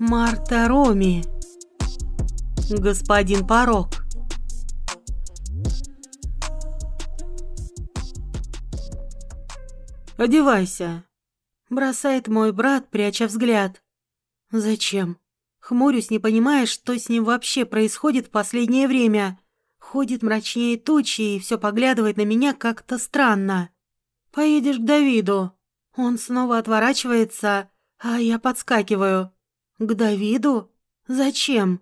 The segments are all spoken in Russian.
Марта Роми. Господин Порог. «Одевайся», — бросает мой брат, пряча взгляд. «Зачем?» Хмурюсь, не понимая, что с ним вообще происходит в последнее время. Ходит мрачнее тучи и все поглядывает на меня как-то странно. «Поедешь к Давиду». Он снова отворачивается, а я подскакиваю. «К Давиду? Зачем?»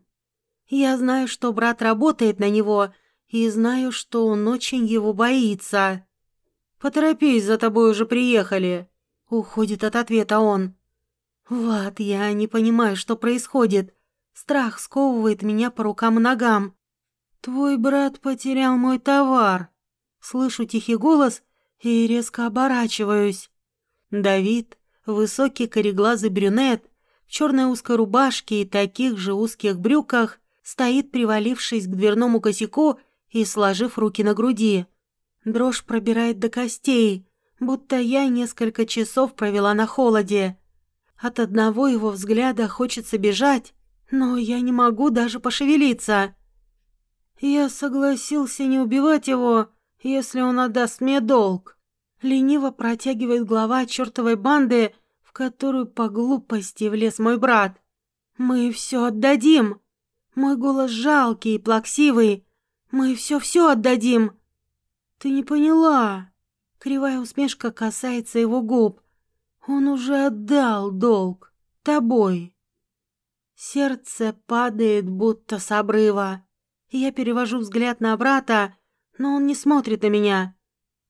«Я знаю, что брат работает на него, и знаю, что он очень его боится». «Поторопись, за тобой уже приехали», — уходит от ответа он. «Влад, я не понимаю, что происходит. Страх сковывает меня по рукам и ногам. Твой брат потерял мой товар». Слышу тихий голос и резко оборачиваюсь. Давид, высокий кореглазый брюнет, в черной узкой рубашке и таких же узких брюках, стоит, привалившись к дверному косяку и сложив руки на груди. Дрожь пробирает до костей, будто я несколько часов провела на холоде. От одного его взгляда хочется бежать, но я не могу даже пошевелиться. Я согласился не убивать его, если он отдаст мне долг. Лениво протягивает глава чертовой банды, которую по глупости влез мой брат. Мы все отдадим. Мой голос жалкий и плаксивый. Мы все-все отдадим. Ты не поняла. Кривая усмешка касается его губ. Он уже отдал долг. Тобой. Сердце падает, будто с обрыва. Я перевожу взгляд на брата, но он не смотрит на меня.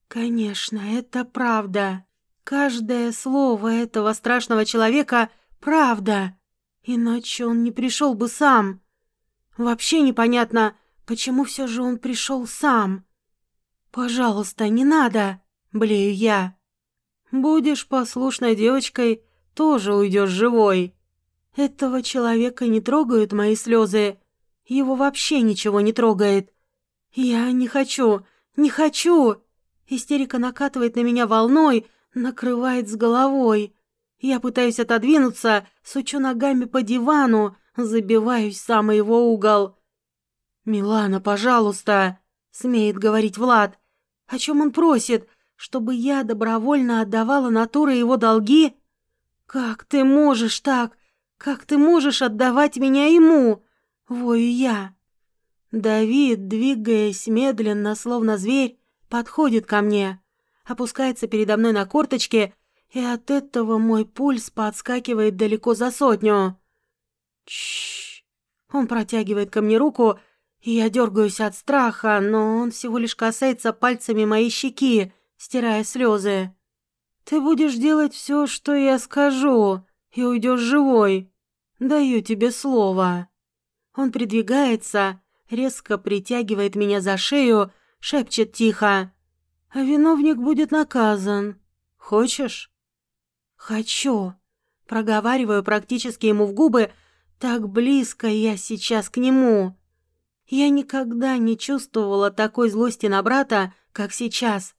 Конечно, это правда. Каждое слово этого страшного человека — правда. Иначе он не пришел бы сам. Вообще непонятно, почему все же он пришел сам. «Пожалуйста, не надо!» — блею я. Будешь послушной девочкой, тоже уйдешь живой. Этого человека не трогают мои слезы. Его вообще ничего не трогает. Я не хочу, не хочу. Истерика накатывает на меня волной, накрывает с головой. Я пытаюсь отодвинуться, сучу ногами по дивану, забиваюсь в самый его угол. «Милана, пожалуйста!» — смеет говорить Влад. «О чем он просит? чтобы я добровольно отдавала натуры его долги? Как ты можешь так? Как ты можешь отдавать меня ему? Вою я. Давид, двигаясь медленно, словно зверь, подходит ко мне, опускается передо мной на корточки, и от этого мой пульс подскакивает далеко за сотню. Чш. Он протягивает ко мне руку, и я дергаюсь от страха, но он всего лишь касается пальцами моей щеки, стирая слезы. «Ты будешь делать все, что я скажу, и уйдешь живой. Даю тебе слово». Он придвигается, резко притягивает меня за шею, шепчет тихо. «А виновник будет наказан. Хочешь?» «Хочу». Проговариваю практически ему в губы, так близко я сейчас к нему. Я никогда не чувствовала такой злости на брата, как сейчас.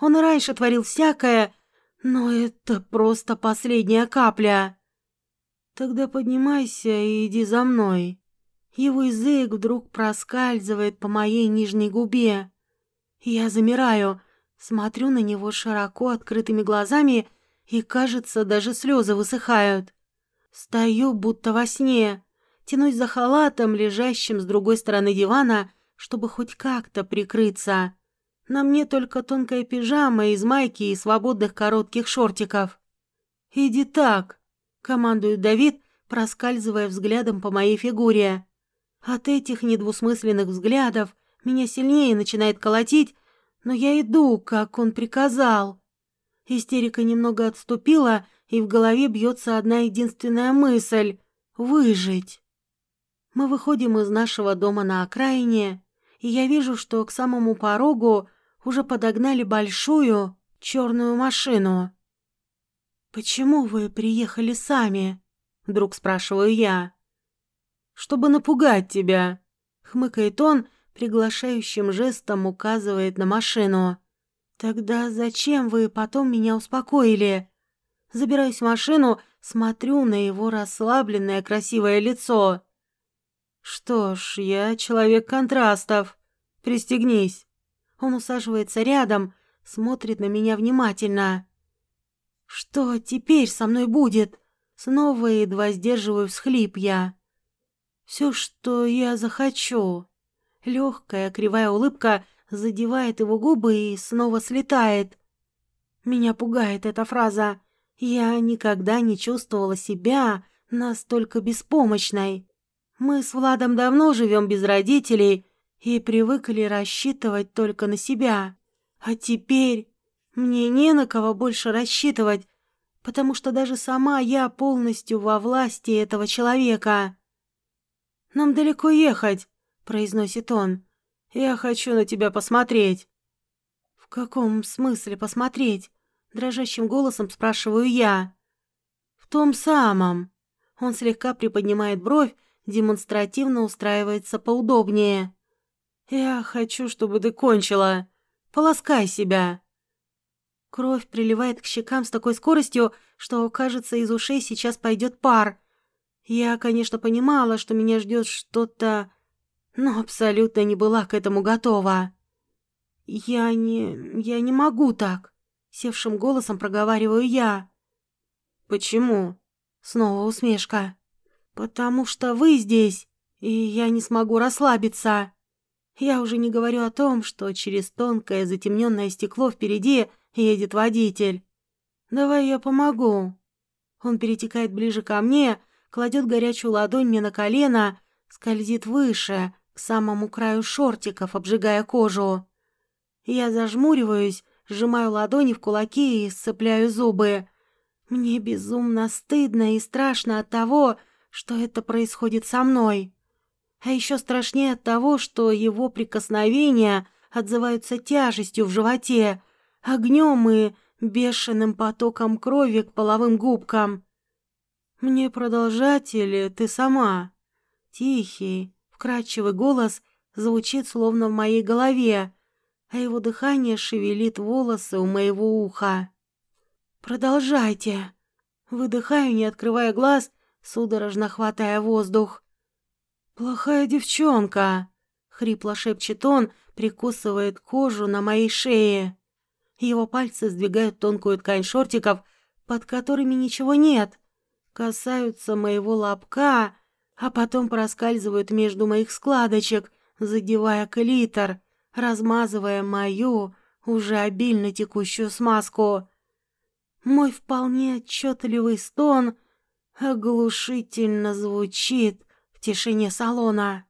Он раньше творил всякое, но это просто последняя капля. Тогда поднимайся и иди за мной. Его язык вдруг проскальзывает по моей нижней губе. Я замираю, смотрю на него широко открытыми глазами, и, кажется, даже слезы высыхают. Стою, будто во сне, тянусь за халатом, лежащим с другой стороны дивана, чтобы хоть как-то прикрыться. На мне только тонкая пижама из майки и свободных коротких шортиков. «Иди так», — командует Давид, проскальзывая взглядом по моей фигуре. От этих недвусмысленных взглядов меня сильнее начинает колотить, но я иду, как он приказал. Истерика немного отступила, и в голове бьется одна единственная мысль — выжить. Мы выходим из нашего дома на окраине, и я вижу, что к самому порогу уже подогнали большую черную машину. «Почему вы приехали сами?» — вдруг спрашиваю я. «Чтобы напугать тебя», — хмыкает он, приглашающим жестом указывает на машину. «Тогда зачем вы потом меня успокоили?» Забираюсь в машину, смотрю на его расслабленное красивое лицо. Что ж, я человек контрастов. Пристегнись. Он усаживается рядом, смотрит на меня внимательно. Что теперь со мной будет? Снова едва сдерживаю всхлип я. Все, что я захочу. Легкая кривая улыбка задевает его губы и снова слетает. Меня пугает эта фраза. Я никогда не чувствовала себя настолько беспомощной. Мы с Владом давно живем без родителей и привыкли рассчитывать только на себя. А теперь мне не на кого больше рассчитывать, потому что даже сама я полностью во власти этого человека. «Нам далеко ехать», — произносит он. «Я хочу на тебя посмотреть». «В каком смысле посмотреть?» — дрожащим голосом спрашиваю я. «В том самом». Он слегка приподнимает бровь, демонстративно устраивается поудобнее. «Я хочу, чтобы ты кончила. Полоскай себя». Кровь приливает к щекам с такой скоростью, что, кажется, из ушей сейчас пойдет пар. Я, конечно, понимала, что меня ждет что-то, но абсолютно не была к этому готова. «Я не... я не могу так», — севшим голосом проговариваю я. «Почему?» — снова усмешка. «Потому что вы здесь, и я не смогу расслабиться. Я уже не говорю о том, что через тонкое затемненное стекло впереди едет водитель. Давай я помогу». Он перетекает ближе ко мне, кладет горячую ладонь мне на колено, скользит выше, к самому краю шортиков, обжигая кожу. Я зажмуриваюсь, сжимаю ладони в кулаки и сцепляю зубы. Мне безумно стыдно и страшно от того, что это происходит со мной. А еще страшнее от того, что его прикосновения отзываются тяжестью в животе, огнем и бешеным потоком крови к половым губкам. «Мне продолжать или ты сама?» Тихий, вкрадчивый голос звучит словно в моей голове, а его дыхание шевелит волосы у моего уха. «Продолжайте!» Выдыхаю, не открывая глаз судорожно хватая воздух. «Плохая девчонка!» — хрипло шепчет он, прикусывает кожу на моей шее. Его пальцы сдвигают тонкую ткань шортиков, под которыми ничего нет, касаются моего лобка, а потом проскальзывают между моих складочек, задевая клитор, размазывая мою уже обильно текущую смазку. Мой вполне отчетливый стон оглушительно звучит в тишине салона.